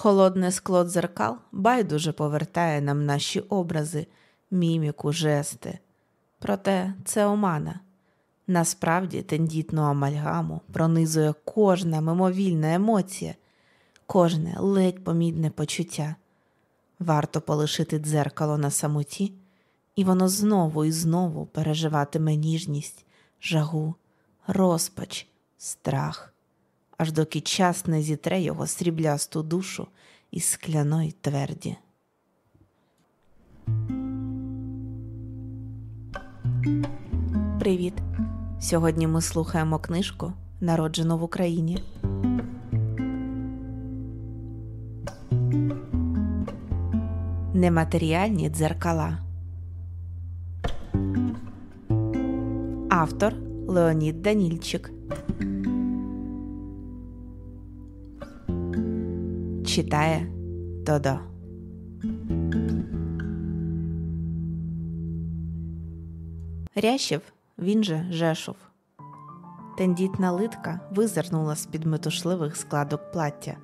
Холодне скло дзеркал байдуже повертає нам наші образи, міміку, жести. Проте це омана. Насправді тендітну амальгаму пронизує кожна мимовільна емоція, кожне ледь помідне почуття. Варто полишити дзеркало на самоті, і воно знову і знову переживатиме ніжність, жагу, розпач, страх, аж доки час не зітре його сріблясту душу із скляної тверді. Привіт! Сьогодні ми слухаємо книжку Народжену в Україні. Нематеріальні дзеркала. Автор Леонід Данільчик. Читає Додо. Рящев, він же Жешов. Тендітна литка визирнула з під метушливих складок плаття,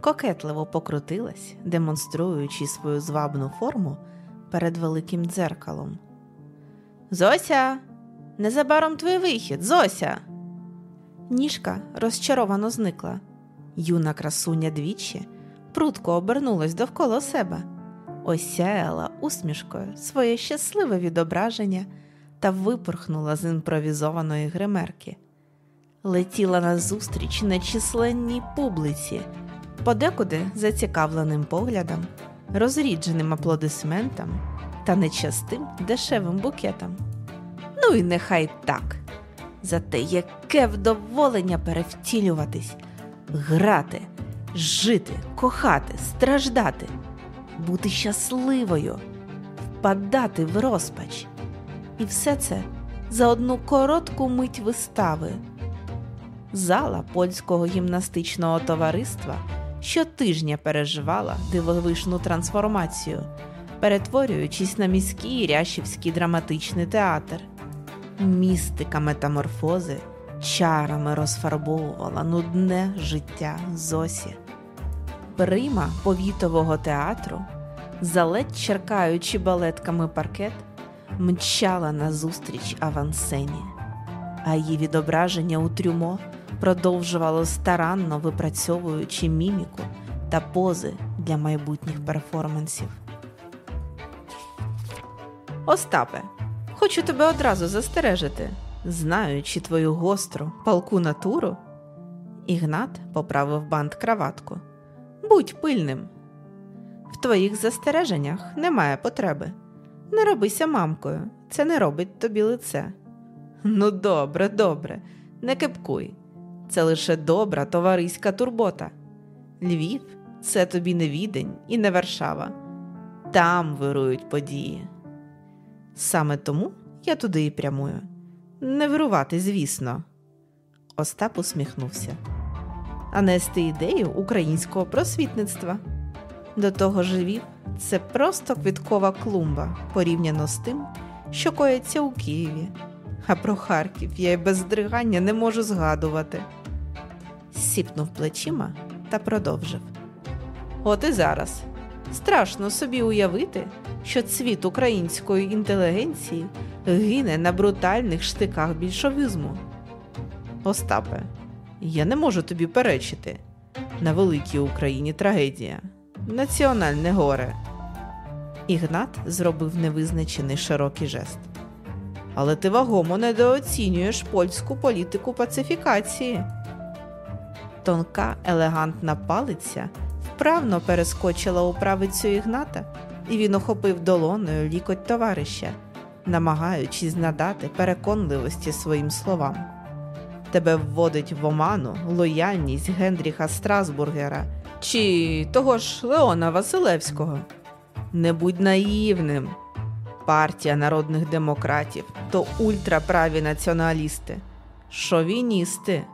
кокетливо покрутилась, демонструючи свою звабну форму перед великим дзеркалом. Зося, незабаром твій вихід, Зося. Ніжка розчаровано зникла. Юна красуня двічі прутко обернулась довкола себе, осяяла усмішкою своє щасливе відображення та випорхнула з імпровізованої гримерки. Летіла назустріч нечисленній публіці, подекуди зацікавленим поглядом, розрідженим аплодисментам та нечастим дешевим букетом. Ну і нехай так. Зате яке вдоволення перевтілюватись, грати, жити, кохати, страждати, бути щасливою, впадати в розпач. І все це за одну коротку мить вистави. Зала польського гімнастичного товариства щотижня переживала дивовишну трансформацію, перетворюючись на міський рящівський драматичний театр. Містика метаморфози чарами розфарбовувала нудне життя Зосі. Прима повітового театру, заледь черкаючи балетками паркет, мчала назустріч авансцені, а її відображення у трюмо продовжувало старанно випрацьовуючи міміку та пози для майбутніх перформансів. Остапе, хочу тебе одразу застережити, знаючи твою гостру палку натуру. Ігнат поправив бант краватку. Будь пильним. В твоїх застереженнях немає потреби. Не робися мамкою, це не робить тобі лице. Ну, добре, добре, не кепкуй. Це лише добра товариська турбота. Львів це тобі не відень і не Варшава. Там вирують події. Саме тому я туди і прямую. Не вирувати, звісно. Остап усміхнувся. А нести ідею українського просвітництва. До того ж Львів – це просто квіткова клумба порівняно з тим, що коїться у Києві. А про Харків я й без здригання не можу згадувати. Сіпнув плечима та продовжив. От і зараз. Страшно собі уявити, що цвіт української інтелігенції гине на брутальних штиках більшовизму. Остапе, я не можу тобі перечити. На великій Україні трагедія, національне горе. Ігнат зробив невизначений широкий жест. Але ти вагомо недооцінюєш польську політику пацифікації. Тонка, елегантна палиця вправно перескочила у правицю Ігната, і він охопив долоною лікоть товариша, намагаючись надати переконливості своїм словам. Тебе вводить в оману лояльність Генріха Страсбургера чи того ж Леона Василевського. Не будь наївним. Партія народних демократів то ультраправі націоналісти, шовіністи.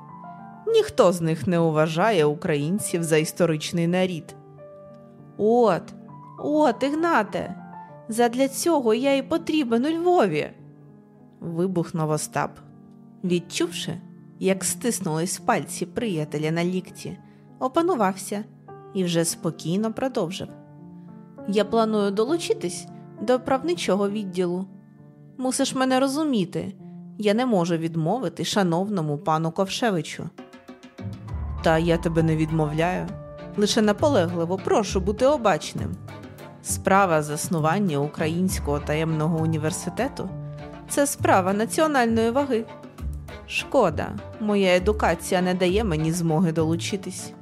Ніхто з них не вважає українців за історичний нарід. От, от, Ігнате, задля цього я і потрібен у Львові. вибухнув Остап, відчувши, як стиснулись пальці приятеля на лікті, опанувався і вже спокійно продовжив. Я планую долучитись до правничого відділу. Мусиш мене розуміти, я не можу відмовити шановному пану Ковшевичу. Та я тебе не відмовляю, лише наполегливо прошу бути обачним. Справа заснування Українського таємного університету це справа національної ваги. Шкода, моя едукація не дає мені змоги долучитись.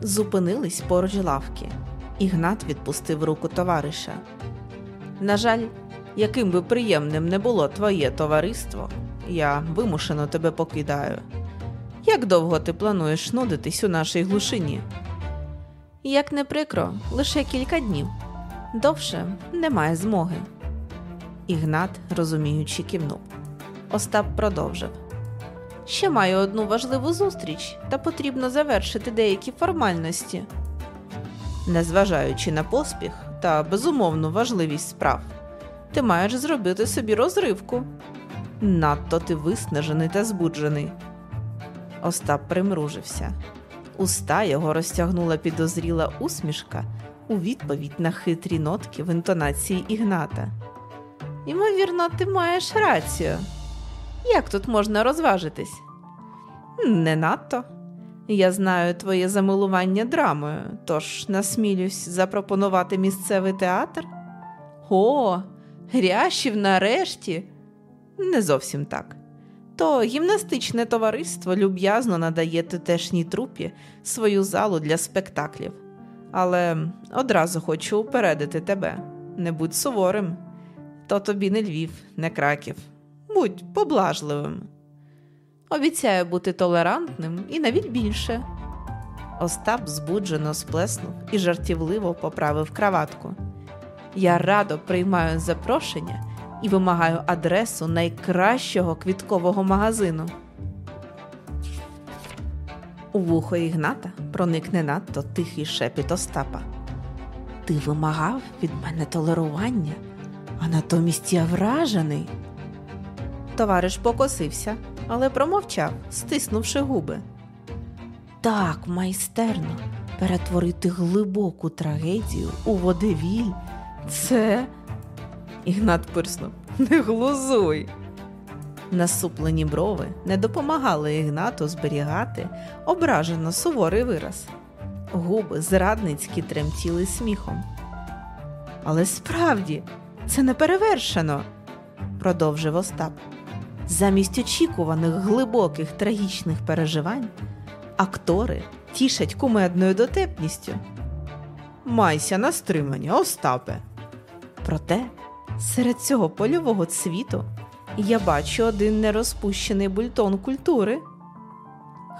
Зупинились поруч лавки. Ігнат відпустив руку товариша. На жаль, яким би приємним не було твоє товариство, я вимушено тебе покидаю. Як довго ти плануєш нудитись у нашій глушині? Як не прикро, лише кілька днів. Довше немає змоги. Ігнат, розуміючи, кивнув. Остап продовжив. Ще маю одну важливу зустріч, та потрібно завершити деякі формальності. Незважаючи на поспіх та безумовну важливість справ, ти маєш зробити собі розривку. Надто ти виснажений та збуджений. Остап примружився. Уста його розтягнула підозріла усмішка у відповідь на хитрі нотки в інтонації Ігната. Ймовірно, ти маєш рацію. Як тут можна розважитись? Не надто. Я знаю твоє замилування драмою, тож насмілюсь запропонувати місцевий театр. О, Грящів нарешті. Не зовсім так. То гімнастичне товариство люб'язно надає тутешній трупі свою залу для спектаклів. Але одразу хочу упередити тебе. Не будь суворим. То тобі не Львів, не краків. Будь поблажливим. Обіцяю бути толерантним і навіть більше. Остап збуджено сплеснув і жартівливо поправив краватку. Я радо приймаю запрошення і вимагаю адресу найкращого квіткового магазину. У вухо Ігната проникне надто тихий шепіт Остапа. Ти вимагав від мене толерування, а натомість я вражений. Товариш покосився, але промовчав, стиснувши губи. Так майстерно перетворити глибоку трагедію у водевіль. Це. Ігнат пирснув. Не глузуй. Насуплені брови не допомагали Ігнату зберігати ображено суворий вираз. Губи зрадницькі тремтіли сміхом. Але справді це не перевершено, продовжив Остап. Замість очікуваних глибоких трагічних переживань актори тішать кумедною дотепністю. Майся на стримані, Остапе. Проте серед цього польового цвіту я бачу один нерозпущений бультон культури.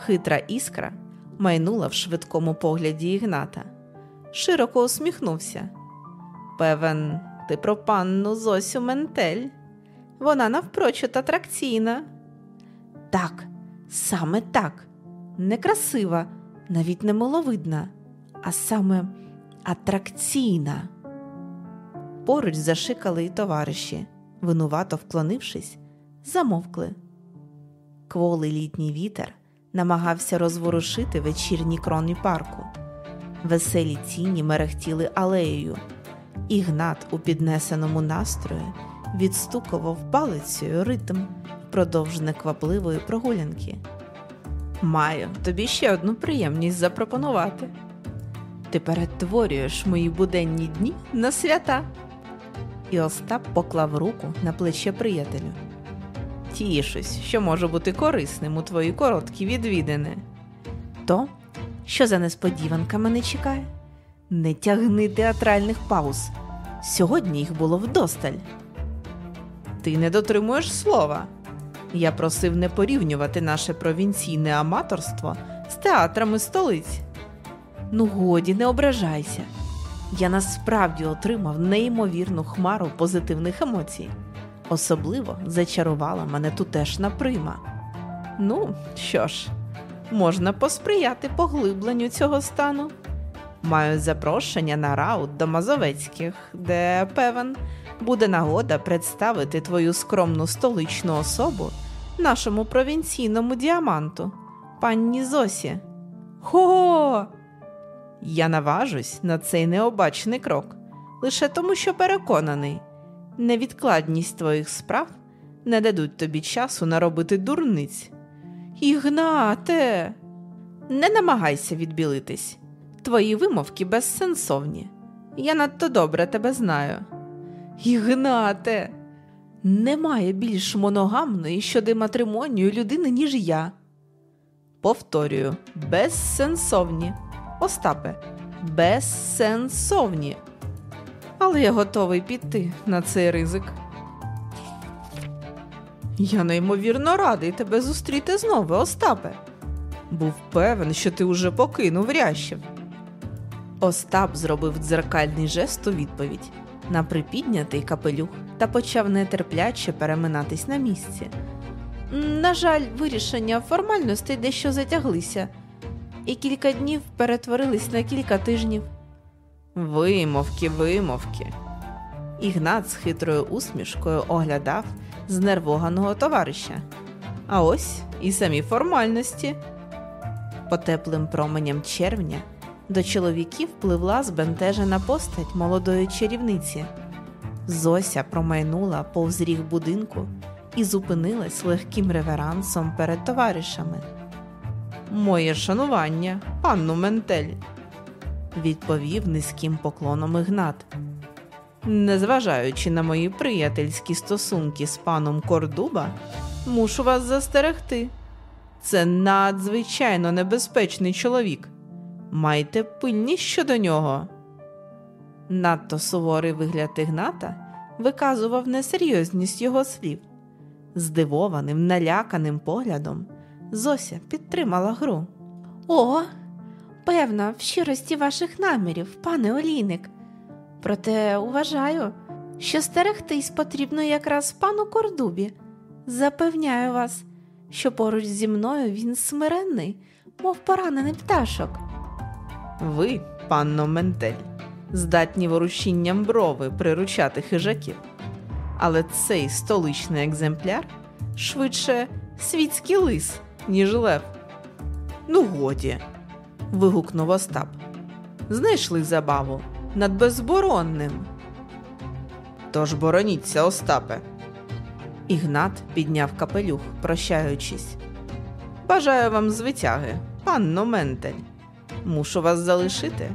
Хитра іскра майнула в швидкому погляді Ігната. Широко усміхнувся. Певен, ти про панну Зосю Ментель. Вона навпрочуд атракційна. Так, саме так, некрасива, навіть не миловидна, а саме атракційна. Поруч зашикали й товариші, винувато вклонившись, замовкли. Кволий літній вітер намагався розворушити вечірні крони парку. Веселі тіні мерехтіли алеєю. Ігнат у піднесеному настрої відстукував палицею ритм впродовж неквапливої прогулянки. Маю тобі ще одну приємність запропонувати. Ти перетворюєш мої буденні дні на свята. І Остап поклав руку на плече приятелю. Тішусь, що можу бути корисним у твої короткі відвідини. То, що за несподіванка мене чекає? Не тягни театральних пауз. Сьогодні їх було вдосталь. Ти не дотримуєш слова. Я просив не порівнювати наше провінційне аматорство з театрами столиць. Ну, годі, не ображайся. Я насправді отримав неймовірну хмару позитивних емоцій. Особливо зачарувала мене тутешна прима. Ну, що ж, можна посприяти поглибленню цього стану. Маю запрошення на раут до Мазовецьких, де, певен, буде нагода представити твою скромну столичну особу нашому провінційному діаманту, панні Зосі. Хо! Я наважусь на цей необачний крок, лише тому, що переконаний, невідкладність твоїх справ не дадуть тобі часу наробити дурниць. Ігнате, не намагайся відбілитись. Твої вимовки безсенсовні. Я надто добре тебе знаю. Ігнате, немає більш моногамної щодо матримонію людини, ніж я. Повторюю, безсенсовні. Остапе, безсенсовні. Але я готовий піти на цей ризик. Я неймовірно радий тебе зустріти знову, Остапе. Був певен, що ти уже покинув рящів. Остап зробив дзеркальний жест у відповідь на припіднятий капелюх та почав нетерпляче переминатись на місці. На жаль, вирішення формальностей дещо затяглися, і кілька днів перетворились на кілька тижнів. Вимовки, вимовки. Ігнат з хитрою усмішкою оглядав знервоганого товариша. А ось і самі формальності. По теплим променям червня до чоловіків пливла збентежена постать молодої чарівниці. Зося промайнула повз ріг будинку і зупинилась легким реверансом перед товаришами. Моє шанування, панну Ментель, відповів низьким поклоном Ігнат. Незважаючи на мої приятельські стосунки з паном Кордуба, мушу вас застерегти. Це надзвичайно небезпечний чоловік. Майте пильність щодо нього. Надто суворий вигляд Ігната виказував несерйозність його слів. Здивованим, наляканим поглядом Зося підтримала гру. О, певна, в щирості ваших намірів, пане Олійник. Проте вважаю, що стерегтись потрібно якраз пану Кордубі. Запевняю вас, що поруч зі мною він смиренний, мов поранений пташок. Ви, панно Ментель, здатні ворушінням брови приручати хижаків. Але цей столичний екземпляр швидше світський лис, ніж лев. Ну, годі. вигукнув Остап. Знайшли забаву над безборонним. Тож бороніться, Остапе. Ігнат підняв капелюх, прощаючись. Бажаю вам звитяги, панно Ментель. Мушу вас залишити.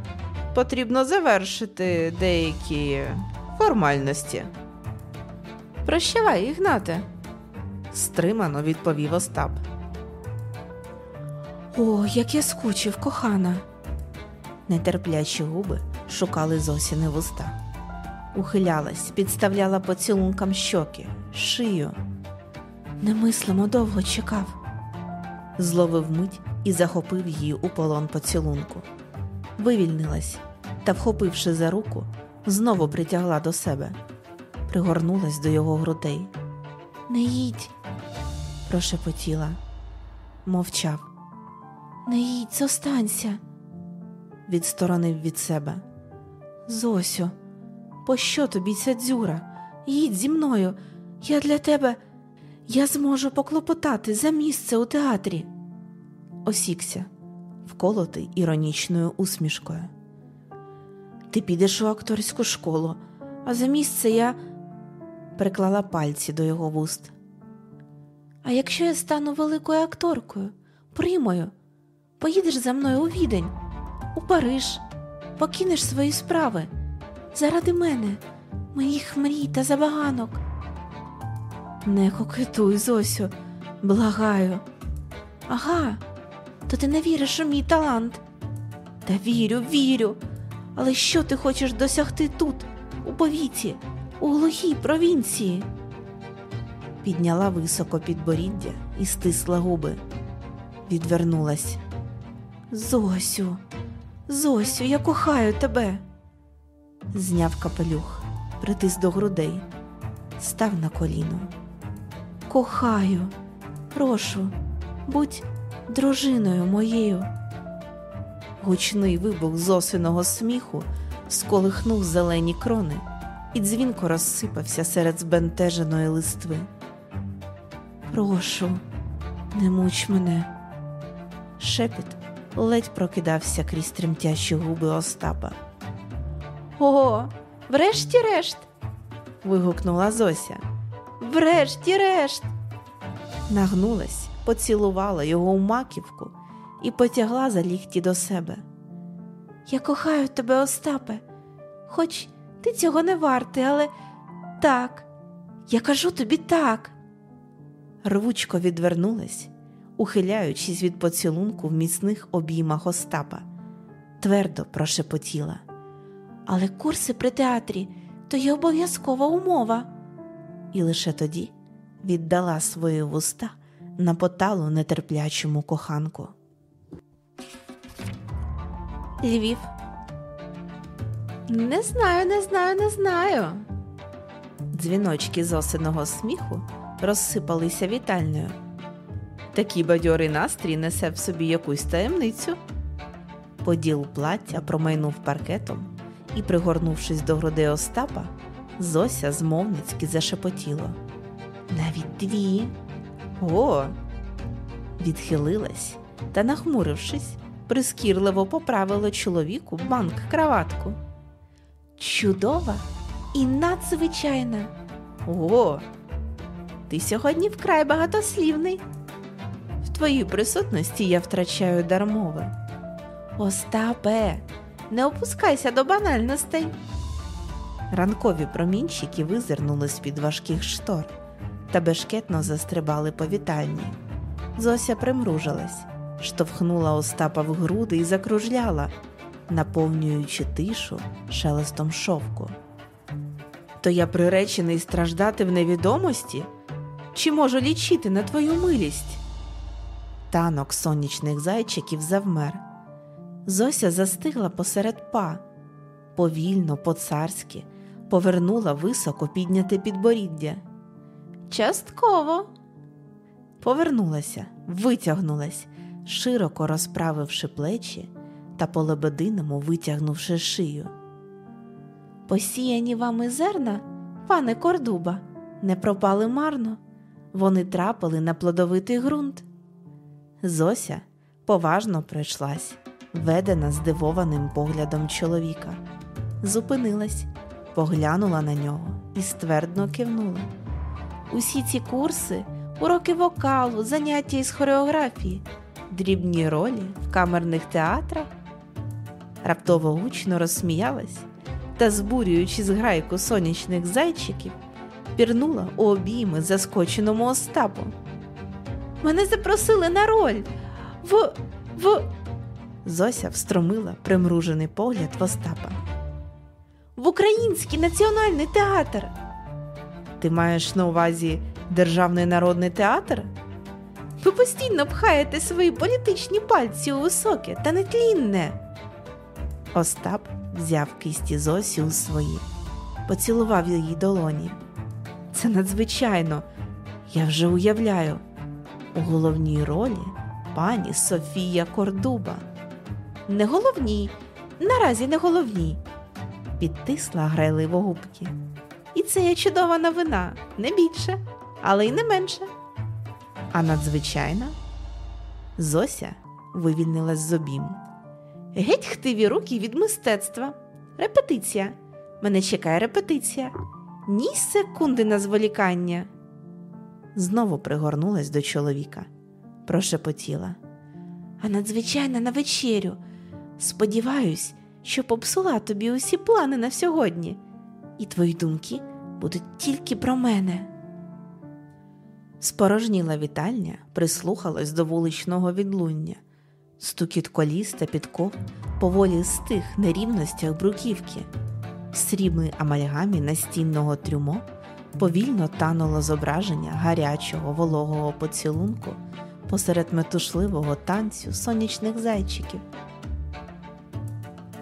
Потрібно завершити деякі формальності. Прощавай, Ігнате, стримано відповів Остап. О, як я скучив, кохана. Нетерплячі губи шукали Зосіни вуста. Ухилялась, підставляла поцілункам щоки, шию. Немислимо довго чекав. Зловив мить і захопив її у полон поцілунку. Вивільнилась та, вхопивши за руку, знову притягла до себе, пригорнулась до його грудей. Не їдь, прошепотіла, мовчав. Не їдь, зостанься, відсторонив від себе. Зосю, пощо тобі ця дзюра? Їдь зі мною, я для тебе, я зможу поклопотати за місце у театрі. Осікся, вколотий іронічною усмішкою. Ти підеш у акторську школу, а за місце я приклала пальці до його вуст. А якщо я стану великою акторкою, примою, поїдеш за мною у відень, у Париж, покинеш свої справи заради мене, моїх мрій та забаганок. Не кокетуй, Зосю, благаю. Ага, то ти не віриш у мій талант. Та вірю, вірю. Але що ти хочеш досягти тут, у повіті, у глухій провінції? Підняла високо підборіддя і стисла губи. Відвернулась. Зосю, Зосю, я кохаю тебе. Зняв капелюх, притис до грудей, став на коліно. Кохаю, прошу, будь дружиною моєю. Гучний вибух зосиного сміху сколихнув зелені крони і дзвінко розсипався серед збентеженої листви. Прошу, не муч мене. Шепіт ледь прокидався крізь тремтящі губи Остапа. О, врешті-решт. вигукнула Зося. Врешті-решт. Нагнулась, поцілувала його у маківку і потягла за лікті до себе. Я кохаю тебе, Остапе, хоч ти цього не вартий, але так, я кажу тобі так. Рвучко відвернулась, ухиляючись від поцілунку в міцних обіймах Остапа, твердо прошепотіла. Але курси при театрі то є обов'язкова умова. І лише тоді віддала свої вуста на поталу нетерплячому коханку. Львів. Не знаю, не знаю, не знаю. Дзвіночки з осиного сміху розсипалися вітальною. Такий бадьорий настрій несе в собі якусь таємницю. Поділ плаття промайнув паркетом і, пригорнувшись до груди Остапа, Зося змовницьки зашепотіло. Навіть дві. О. Відхилилась та, нахмурившись, прискірливо поправила чоловіку банк краватку. Чудова і надзвичайна. О, ти сьогодні вкрай багатослівний. В твоїй присутності я втрачаю дармове. Остапе, не опускайся до банальностей. Ранкові промінчики визирнули з під важких штор та бешкетно застрибали по вітальні. Зося примружилась, штовхнула Остапа в груди і закружляла, наповнюючи тишу шелестом шовку. То я приречений страждати в невідомості? Чи можу лічити на твою милість? Танок сонячних зайчиків завмер. Зося застигла посеред па, повільно, по-царськи, повернула високо підняте підборіддя. Частково. Повернулася, витягнулась, широко розправивши плечі та по лебединому витягнувши шию. Посіяні вами зерна, пане Кордуба, не пропали марно, вони трапили на плодовитий ґрунт. Зося поважно пройшлась, ведена здивованим поглядом чоловіка, зупинилась, поглянула на нього і ствердно кивнула. Усі ці курси, уроки вокалу, заняття із хореографії, дрібні ролі в камерних театрах. Раптово гучно розсміялась та, збурюючи зграйку сонячних зайчиків, пірнула у обійми заскоченому Остапу. Мене запросили на роль. В. в. Зося встромила примружений погляд в Остапа. В Український національний театр. Ти маєш на увазі Державний народний театр? Ви постійно пхаєте свої політичні пальці у високе та нетлінне. Остап взяв кисті Зосі у свої, поцілував її долоні. Це надзвичайно, я вже уявляю, у головній ролі пані Софія Кордуба. Не головній, наразі не головній, підтисла грайливо губки. І це є чудова новина, не більше, але й не менше. А надзвичайна Зося вивільнилась з обім. Геть хтиві руки від мистецтва. Репетиція. Мене чекає репетиція. Ні секунди на зволікання. Знову пригорнулась до чоловіка, прошепотіла. А надзвичайно на вечерю. Сподіваюсь, що попсула тобі усі плани на сьогодні, і твої думки будуть тільки про мене. Спорожніла вітальня, прислухалась до вуличного відлуння, стукіт коліс та підков поволі стих на рівностях бруківки, в срібній амальгамі настінного трюмо повільно тануло зображення гарячого вологого поцілунку посеред метушливого танцю сонячних зайчиків.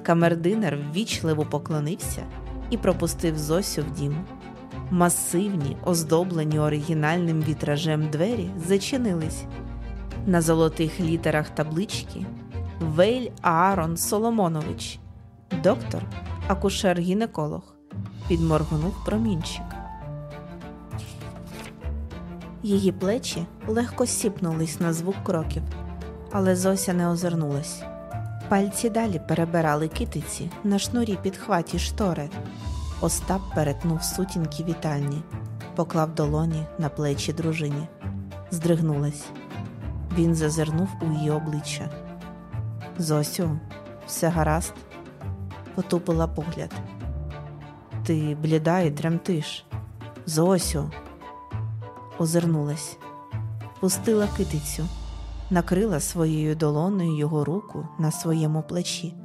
Камердинер ввічливо поклонився і пропустив Зосю в дім. Масивні, оздоблені оригінальним вітражем двері зачинились. На золотих літерах таблички Вейль Аарон Соломонович, доктор, акушер-гінеколог, підморгнув промінчик. Її плечі легко сіпнулись на звук кроків, але Зося не озирнулась. Пальці далі перебирали китиці на шнурі під хваті штори. Остап перетнув сутінки вітальні, поклав долоні на плечі дружині, здригнулась. Він зазирнув у її обличчя. Зосю, все гаразд, потупила погляд. Ти бліда і тремтиш. Зосю, озирнулась, пустила китицю, накрила своєю долоною його руку на своєму плечі.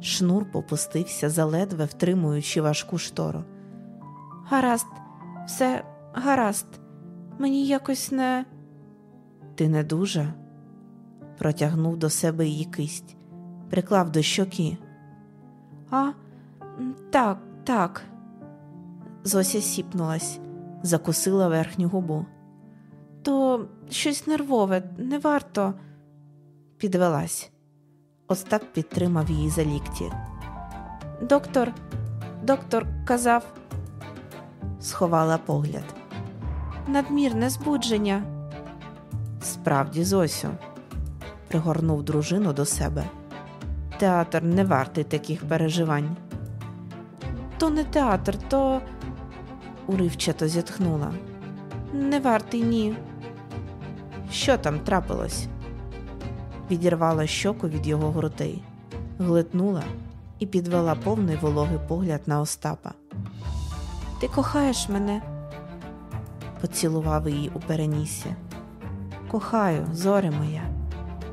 Шнур попустився, заледве втримуючи важку штору. Гаразд, все гаразд, мені якось не. Ти не дуже? Протягнув до себе її кисть, приклав до щоки. А, так, так. Зося сіпнулась, закусила верхню губу. То щось нервове, не варто, підвелась. Остап підтримав її за лікті. Доктор, доктор казав, сховала погляд. Надмірне збудження. Справді, Зосю, пригорнув дружину до себе. Театр не вартий таких переживань. То не театр, то уривчато зітхнула. Не вартий ні. Що там трапилось? Відірвала щоку від його грудей, глитнула і підвела повний вологий погляд на Остапа. Ти кохаєш мене? поцілував її у перенісся. Кохаю, зоре моя,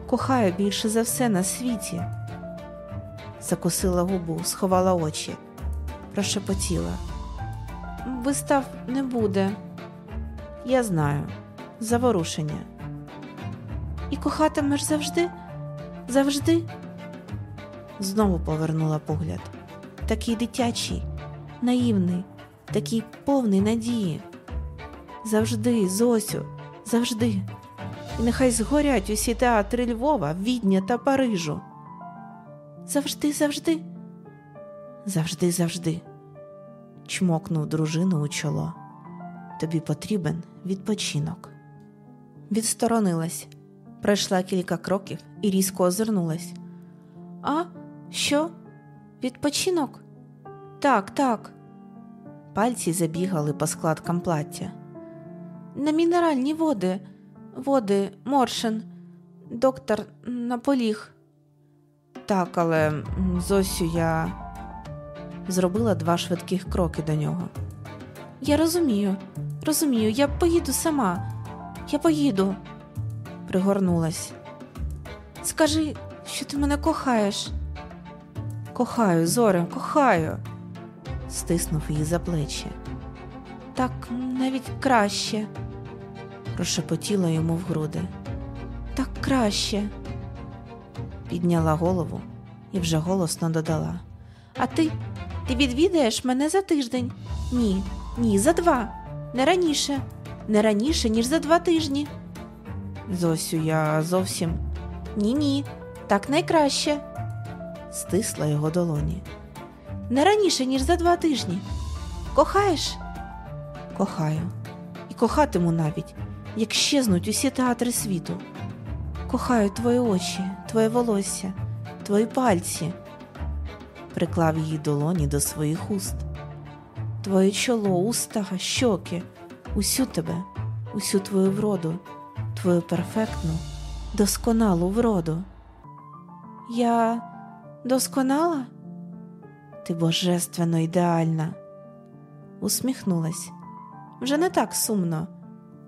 кохаю більше за все на світі. Закусила губу, сховала очі, прошепотіла. Вистав не буде. Я знаю, заворушення. І кохатимеш завжди, завжди. Знову повернула погляд. Такий дитячий, наївний, такий повний надії. Завжди, Зосю, завжди. І нехай згорять усі театри Львова, Відня та Парижу. Завжди, завжди, завжди, завжди. Чмокнув дружину у чоло. Тобі потрібен відпочинок. Відсторонилась, пройшла кілька кроків і різко озирнулась. А, що? Відпочинок? Так, так. Пальці забігали по складкам плаття. На мінеральні води, води, моршин, доктор наполіг. Так, але Зосю я зробила два швидких кроки до нього. Я розумію, розумію, я поїду сама, я поїду, пригорнулась. Скажи, що ти мене кохаєш. Кохаю, зорем, кохаю, стиснув її за плечі. Так навіть краще, прошепотіла йому в груди. Так краще. Підняла голову і вже голосно додала. А ти ти відвідаєш мене за тиждень? Ні, ні, за два. Не раніше, не раніше, ніж за два тижні. Зосю, я зовсім ні, ні, так найкраще. Стисла його долоні. Не раніше, ніж за два тижні. Кохаєш? Кохаю. І кохатиму навіть, як щезнуть усі театри світу. Кохаю твої очі, твоє волосся, твої пальці. Приклав її долоні до своїх уст. Твоє чоло, уста, щоки, усю тебе, усю твою вроду, твою перфектну, досконалу вроду. Я досконала? Ти божественно ідеальна. Усміхнулась. Вже не так сумно,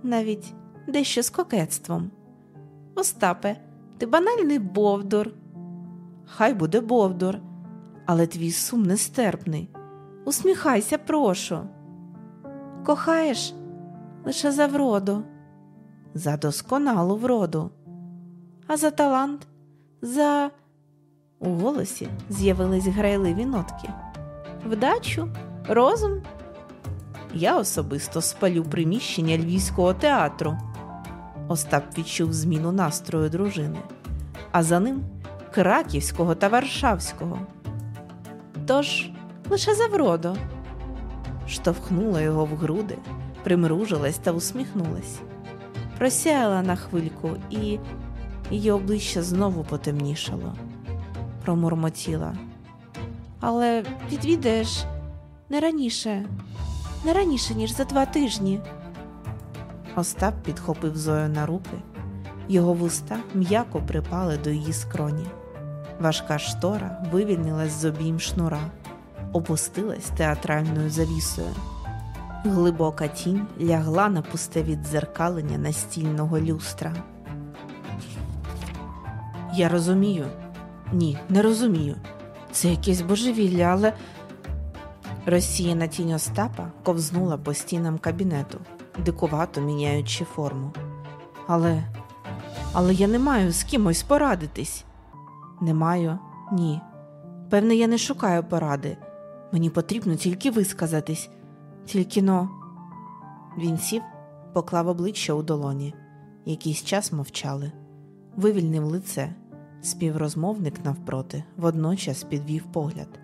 навіть дещо з кокетством. Остапе, ти банальний Бовдур. Хай буде Бовдур, але твій сум нестерпний. Усміхайся, прошу. Кохаєш лише за вроду, за досконалу вроду, а за талант, за. У голосі з'явились грайливі нотки. Вдачу, розум. Я особисто спалю приміщення Львівського театру. Остап відчув зміну настрою дружини, а за ним Краківського та Варшавського. Тож лише за вроду. Штовхнула його в груди, примружилась та усміхнулась, просяяла на хвильку і її обличчя знову потемнішало. Промурмотіла. Але відвідаєш не раніше, не раніше, ніж за два тижні. Остап підхопив Зою на руки, його вуста м'яко припали до її скроні. Важка штора вивільнилась з обійм шнура, опустилась театральною завісою. Глибока тінь лягла на пусте віддзеркалення настільного люстра. Я розумію. Ні, не розумію. Це якесь божевілля, але. Розсіяна тінь Остапа ковзнула по стінам кабінету, дикувато міняючи форму. Але. Але я не маю з кимось порадитись. Не маю, ні. Певне, я не шукаю поради. Мені потрібно тільки висказатись. Тільки но. Він сів, поклав обличчя у долоні. Якийсь час мовчали. Вивільнив лице. Співрозмовник навпроти водночас підвів погляд.